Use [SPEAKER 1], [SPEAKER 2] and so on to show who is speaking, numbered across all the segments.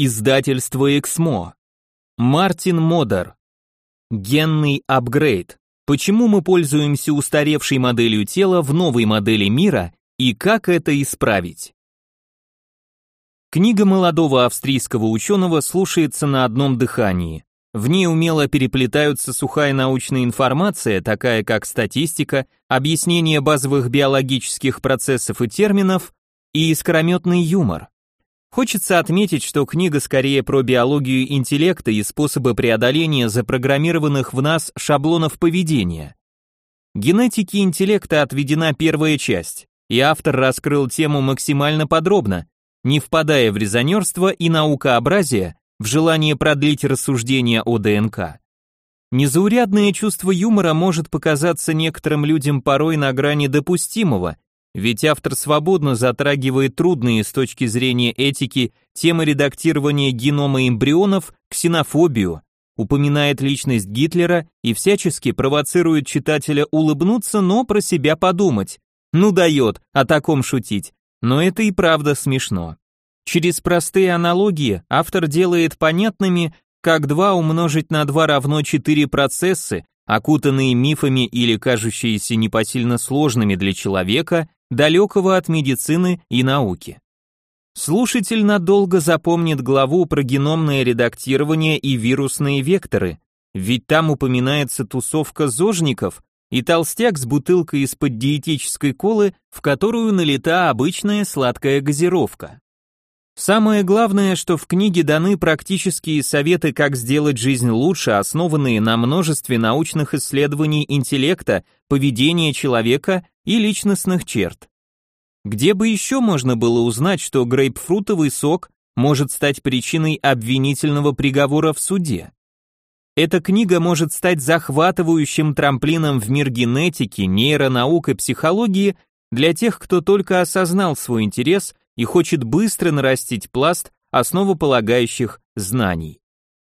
[SPEAKER 1] Издательство Эксмо. Мартин Модер. Генный апгрейд. Почему мы пользуемся устаревшей моделью тела в новой модели мира и как это исправить? Книга молодого австрийского ученого слушается на одном дыхании. В ней умело переплетаются сухая научная информация, такая как статистика, объяснение базовых биологических процессов и терминов, и искрометный юмор. Хочется отметить, что книга скорее про биологию интеллекта и способы преодоления запрограммированных в нас шаблонов поведения. Генетике интеллекта отведена первая часть, и автор раскрыл тему максимально подробно, не впадая в резонерство и наукообразие, в желание продлить рассуждения о ДНК. Незаурядное чувство юмора может показаться некоторым людям порой на грани допустимого, ведь автор свободно затрагивает трудные с точки зрения этики темы редактирования генома эмбрионов, ксенофобию, упоминает личность Гитлера и всячески провоцирует читателя улыбнуться, но про себя подумать. Ну дает, о таком шутить. Но это и правда смешно. Через простые аналогии автор делает понятными, как 2 умножить на 2 равно 4 процессы, окутанные мифами или кажущиеся непосильно сложными для человека, далекого от медицины и науки. Слушатель надолго запомнит главу про геномное редактирование и вирусные векторы, ведь там упоминается тусовка зожников и толстяк с бутылкой из-под диетической колы, в которую налита обычная сладкая газировка. Самое главное, что в книге даны практические советы, как сделать жизнь лучше, основанные на множестве научных исследований интеллекта, поведения человека и личностных черт. Где бы еще можно было узнать, что грейпфрутовый сок может стать причиной обвинительного приговора в суде? Эта книга может стать захватывающим трамплином в мир генетики, нейронаук и психологии для тех, кто только осознал свой интерес и хочет быстро нарастить пласт основополагающих знаний.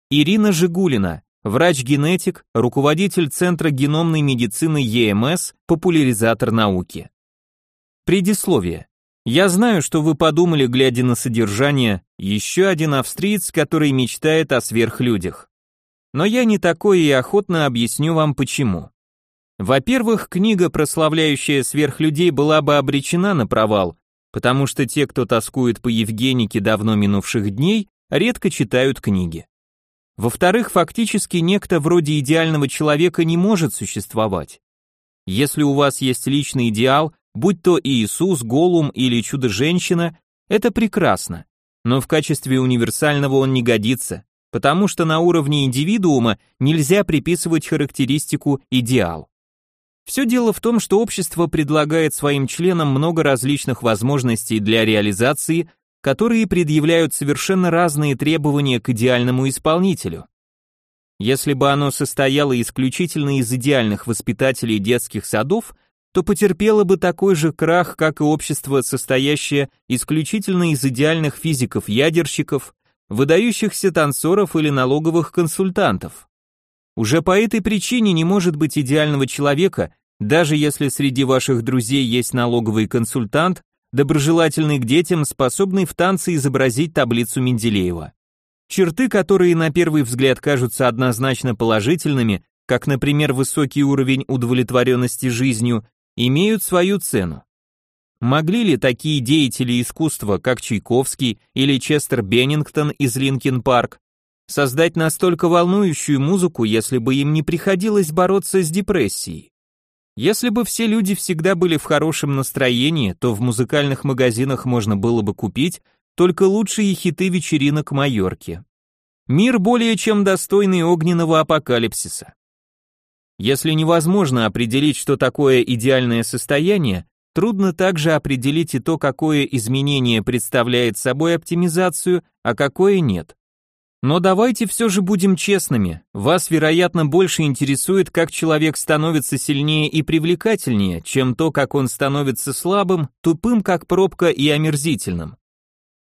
[SPEAKER 1] Ирина Жигулина, врач-генетик, руководитель Центра геномной медицины ЕМС, популяризатор науки. Предисловие. Я знаю, что вы подумали, глядя на содержание, еще один австриец, который мечтает о сверхлюдях. Но я не такой и охотно объясню вам почему. Во-первых, книга, прославляющая сверхлюдей, была бы обречена на провал, потому что те, кто тоскует по Евгенике давно минувших дней, редко читают книги. Во-вторых, фактически некто вроде идеального человека не может существовать. Если у вас есть личный идеал, будь то Иисус, Голум или Чудо-женщина, это прекрасно, но в качестве универсального он не годится, потому что на уровне индивидуума нельзя приписывать характеристику идеал. Все дело в том, что общество предлагает своим членам много различных возможностей для реализации, которые предъявляют совершенно разные требования к идеальному исполнителю. Если бы оно состояло исключительно из идеальных воспитателей детских садов, то потерпело бы такой же крах, как и общество, состоящее исключительно из идеальных физиков-ядерщиков, выдающихся танцоров или налоговых консультантов. Уже по этой причине не может быть идеального человека, даже если среди ваших друзей есть налоговый консультант, доброжелательный к детям, способный в танце изобразить таблицу Менделеева. Черты, которые на первый взгляд кажутся однозначно положительными, как, например, высокий уровень удовлетворенности жизнью, имеют свою цену. Могли ли такие деятели искусства, как Чайковский или Честер Беннингтон из Linkin Park, создать настолько волнующую музыку, если бы им не приходилось бороться с депрессией? Если бы все люди всегда были в хорошем настроении, то в музыкальных магазинах можно было бы купить только лучшие хиты вечеринок Майорки. Мир более чем достойный огненного апокалипсиса. Если невозможно определить, что такое идеальное состояние, трудно также определить и то, какое изменение представляет собой оптимизацию, а какое нет. Но давайте все же будем честными. Вас, вероятно, больше интересует, как человек становится сильнее и привлекательнее, чем то, как он становится слабым, тупым, как пробка и омерзительным.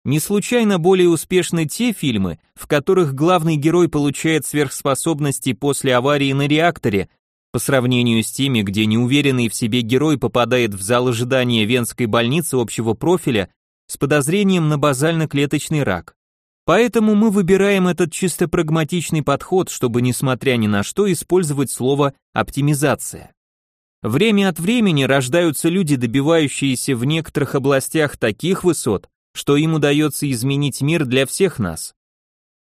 [SPEAKER 1] Не случайно более успешны те фильмы, в которых главный герой получает сверхспособности после аварии на реакторе, по сравнению с теми, где неуверенный в себе герой попадает в зал ожидания Венской больницы общего профиля с подозрением на базально-клеточный рак. Поэтому мы выбираем этот чисто прагматичный подход, чтобы несмотря ни на что использовать слово оптимизация. Время от времени рождаются люди, добивающиеся в некоторых областях таких высот, что им удается изменить мир для всех нас.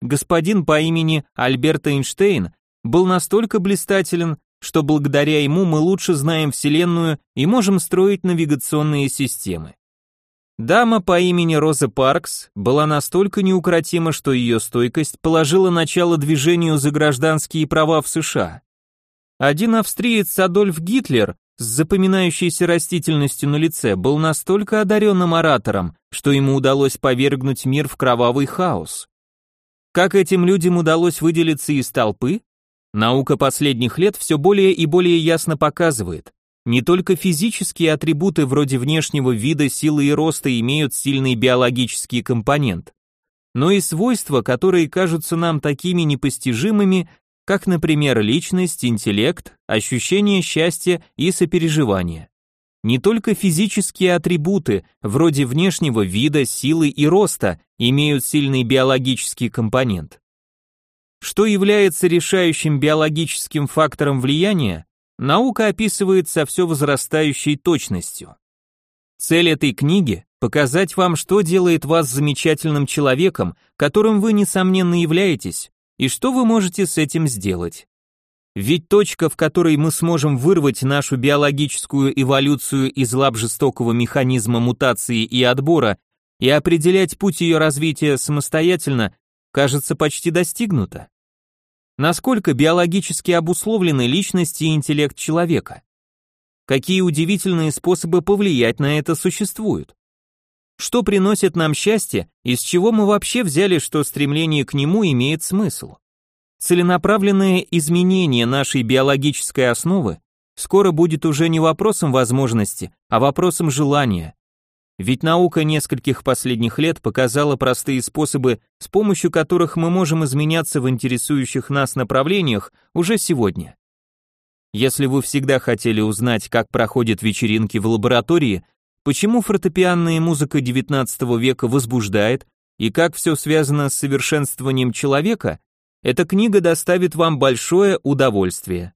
[SPEAKER 1] Господин по имени Альберт Эйнштейн был настолько блистателен, что благодаря ему мы лучше знаем Вселенную и можем строить навигационные системы. Дама по имени Роза Паркс была настолько неукротима, что ее стойкость положила начало движению за гражданские права в США. Один австриец Адольф Гитлер с запоминающейся растительностью на лице был настолько одаренным оратором, что ему удалось повергнуть мир в кровавый хаос. Как этим людям удалось выделиться из толпы? Наука последних лет все более и более ясно показывает. Не только физические атрибуты вроде внешнего вида, силы и роста имеют сильный биологический компонент, но и свойства, которые кажутся нам такими непостижимыми, как, например, личность, интеллект, ощущение счастья и сопереживания. Не только физические атрибуты, вроде внешнего вида, силы и роста, имеют сильный биологический компонент. Что является решающим биологическим фактором влияния, наука описывает со все возрастающей точностью. Цель этой книги – показать вам, что делает вас замечательным человеком, которым вы, несомненно, являетесь, и что вы можете с этим сделать. Ведь точка, в которой мы сможем вырвать нашу биологическую эволюцию из лап жестокого механизма мутации и отбора и определять путь ее развития самостоятельно, кажется почти достигнута. Насколько биологически обусловлены личность и интеллект человека? Какие удивительные способы повлиять на это существуют? Что приносит нам счастье, из чего мы вообще взяли, что стремление к нему имеет смысл? Целенаправленное изменение нашей биологической основы скоро будет уже не вопросом возможности, а вопросом желания. Ведь наука нескольких последних лет показала простые способы, с помощью которых мы можем изменяться в интересующих нас направлениях уже сегодня. Если вы всегда хотели узнать, как проходят вечеринки в лаборатории, почему фортепианная музыка XIX века возбуждает и как все связано с совершенствованием человека, эта книга доставит вам большое удовольствие.